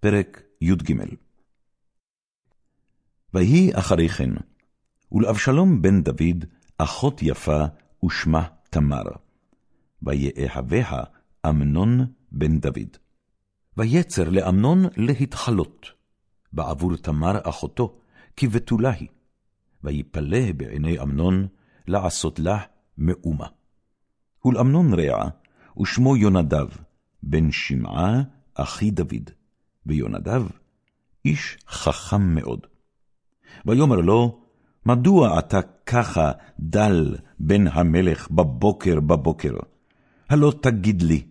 פרק י"ג ויהי אחרי כן, ולאבשלום בן דוד אחות יפה ושמה תמר, ויאהביה אמנון בן דוד. ויצר לאמנון להתחלות, בעבור תמר אחותו, כי בתולה היא, ויפלא בעיני אמנון לעשות לה מאומה. ולאמנון רע, ושמו יונדב, בן שמעה, אחי דוד, ויונדב, איש חכם מאוד. ויאמר לו, מדוע אתה ככה דל בן המלך בבוקר בבוקר? הלא תגיד לי.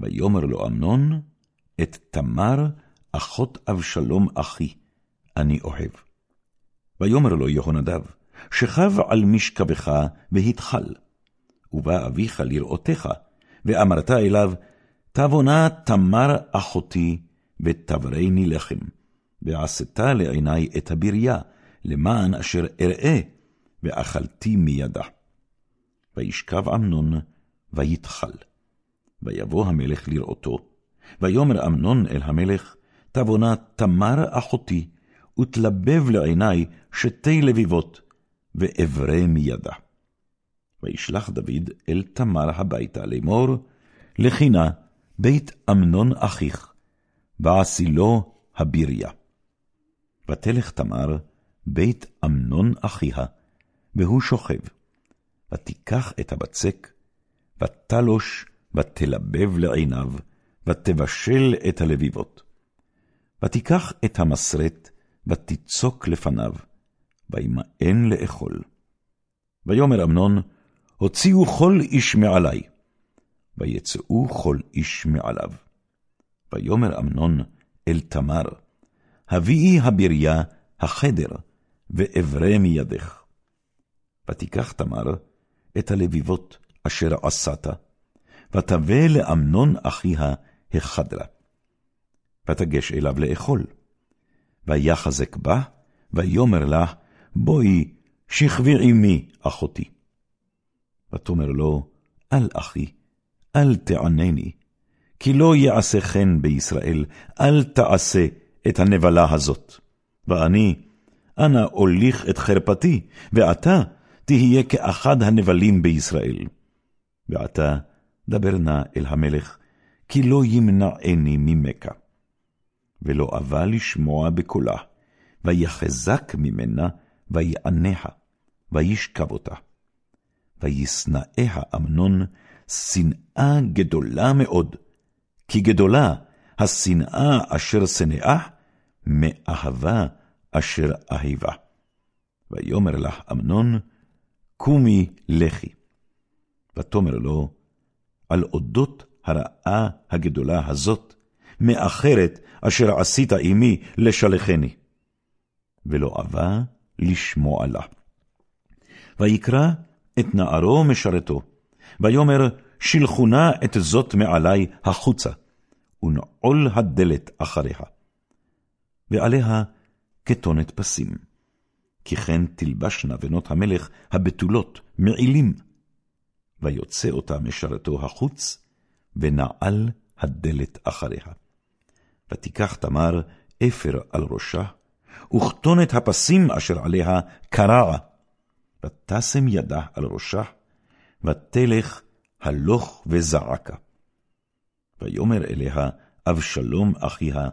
ויאמר לו אמנון, את תמר, אחות אבשלום אחי, אני אוהב. ויאמר לו יהונדב, שכב על משכבך והתחל. ובא אביך לראותך, ואמרת אליו, תבונה תמר אחותי, ותברני לחם, ועשתה לעיני את הבריה, למען אשר אראה, ואכלתי מידה. וישכב אמנון, ויתחל. ויבוא המלך לראותו, ויאמר אמנון אל המלך, תבונה תמר אחותי, ותלבב לעיני שתי לביבות, ואברה מידה. וישלח דוד אל תמר הביתה לאמור, לכי נא בית אמנון אחיך, ועשי לו הביריה. ותלך תמר בית אמנון אחיה, והוא שוכב. ותיקח את הבצק, ותלוש, ותלבב לעיניו, ותבשל את הלביבות. ותיקח את המסרט, ותצוק לפניו, וימאן לאכול. ויאמר אמנון, הוציאו כל איש מעלי. ויצאו כל איש מעליו. ויאמר אמנון אל תמר, הביאי הבריה החדר, ואברה מידך. ותיקח תמר את הלביבות אשר עשת, ותבא לאמנון אחיה החדרה. ותגש אליו לאכול. ויחזק בה, ויאמר לה, בואי, שכבי עמי, אחותי. ותאמר לו, אל אחי, אל תענני, כי לא יעשה כן בישראל, אל תעשה את הנבלה הזאת. ואני, אנא אוליך את חרפתי, ואתה תהיה כאחד הנבלים בישראל. ועתה דבר נא אל המלך, כי לא ימנעני ממכה. ולא אבה לשמוע בקולה, ויחזק ממנה, ויעניה, וישכב אותה. וישנאיה אמנון שנאה גדולה מאוד, כי גדולה השנאה אשר שנאה, מאהבה אשר אהיבה. ויאמר לך אמנון, קומי לכי. ותאמר לו, על אודות הרעה הגדולה הזאת, מאחרת אשר עשית עמי לשלחני. ולא אבה לשמוע לה. ויקרא את נערו משרתו, ויאמר, שלחו נא את זאת מעלי החוצה, ונעול הדלת אחריה. ועליה כתונת פסים. כי כן תלבשנה בנות המלך הבתולות מעילים. ויוצא אותה משרתו החוץ, ונעל הדלת אחריה. ותיקח תמר אפר על ראשה, וכתונת הפסים אשר עליה קרעה, ותשם ידה על ראשה, ותלך הלוך וזעקה. ויאמר אליה אבשלום אחיה,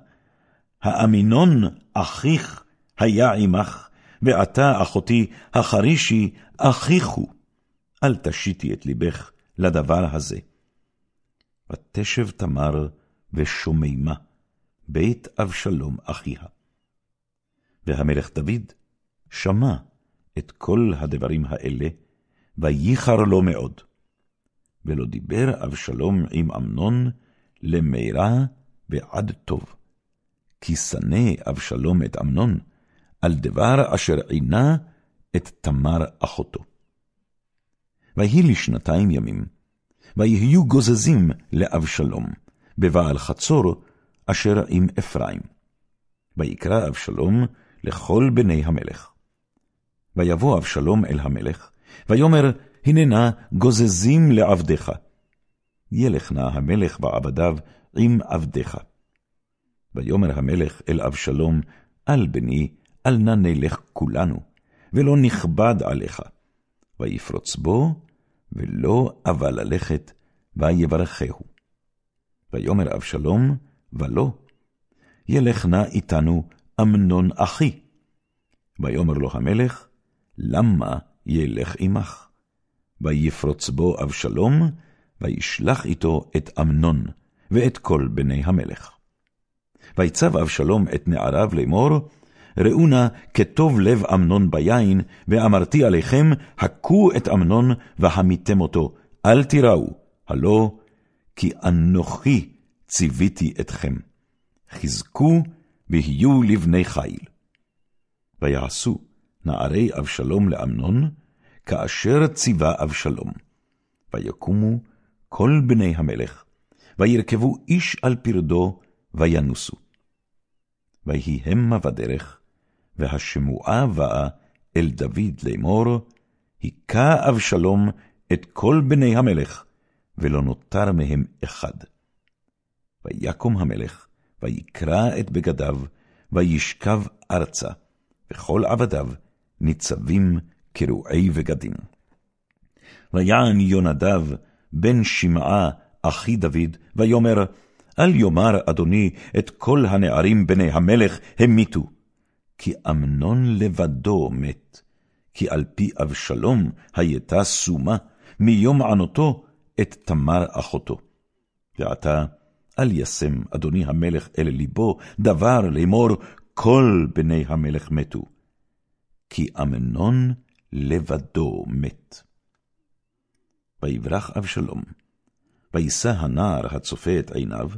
האמינון אחיך היה עמך, ועתה אחותי החרישי אחיך הוא. אל תשיתי את לבך לדבר הזה. ותשב תמר ושוממה, בית אבשלום אחיה. והמלך דוד שמע את כל הדברים האלה, וייחר לו מאוד. ולא דיבר אבשלום עם אמנון למרע ועד טוב. כי שנא אבשלום את אמנון, על דבר אשר עינה את תמר אחותו. ויהי לשנתיים ימים, ויהיו גוזזים לאבשלום, בבעל חצור, אשר עם אפרים. ויקרא אבשלום לכל בני המלך. ויבוא אבשלום אל המלך, ויאמר, הננה גוזזים לעבדך. ילך נא המלך ועבדיו עם עבדיך. ויאמר המלך אל אבשלום, אל בני, אל נא נלך כולנו, ולא נכבד עליך. ויפרוץ בו, ולא אבה ללכת, ויברכהו. ויאמר אבשלום, ולא, ילך נא איתנו אמנון אחי. ויאמר לו המלך, למה ילך עמך? ויפרוץ בו אבשלום, וישלח איתו את אמנון, ואת כל בני המלך. ויצב אבשלום את נעריו לאמור, ראו נא כטוב לב אמנון ביין, ואמרתי עליכם, הכו את אמנון והמיתם אותו, אל תיראו, הלא כי אנוכי ציוויתי אתכם. חזקו ויהיו לבני חיל. ויעשו נערי אבשלום לאמנון, כאשר ציווה אבשלום. ויקומו כל בני המלך, וירכבו איש על פרדו, וינוסו. ויהי המה בדרך, והשמועה באה אל דוד לאמור, היכה אבשלום את כל בני המלך, ולא נותר מהם אחד. ויקום המלך, ויקרע את בגדיו, וישכב ארצה, וכל עבדיו ניצבים קרועי בגדים. ויען יונדב בן שמעה אחי דוד, ויאמר, אל יאמר אדוני את כל הנערים בני המלך המיתו, כי אמנון לבדו מת, כי על פי אבשלום הייתה סומה, מיום ענותו את תמר אחותו. ועתה, אל ישם אדוני המלך אל ליבו דבר לאמור, כל בני המלך מתו, כי אמנון לבדו מת. ויברח אבשלום, וישא הנער הצופה את עיניו,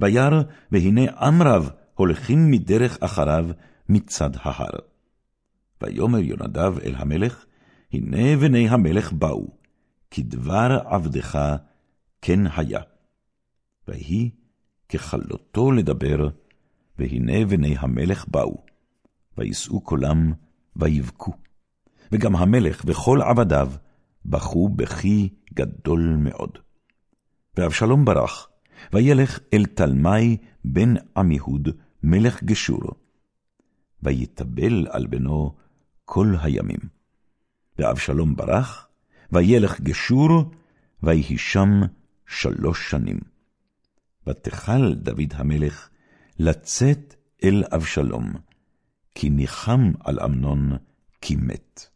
וירא, והנה עם רב הולכים מדרך אחריו מצד ההר. ויאמר יונדב אל המלך, הנה בני המלך באו, כדבר עבדך כן היה. ויהי ככלותו לדבר, והנה בני המלך באו, וישאו קולם, ויבכו. וגם המלך וכל עבדיו בכו בכי גדול מאוד. ואבשלום ברח, וילך אל תלמי בן עמיהוד, מלך גשור, ויתבל על בנו כל הימים. ואבשלום ברח, וילך גשור, ויהי שם שלוש שנים. ותכל דוד המלך לצאת אל אבשלום, כי ניחם על אמנון, כי מת.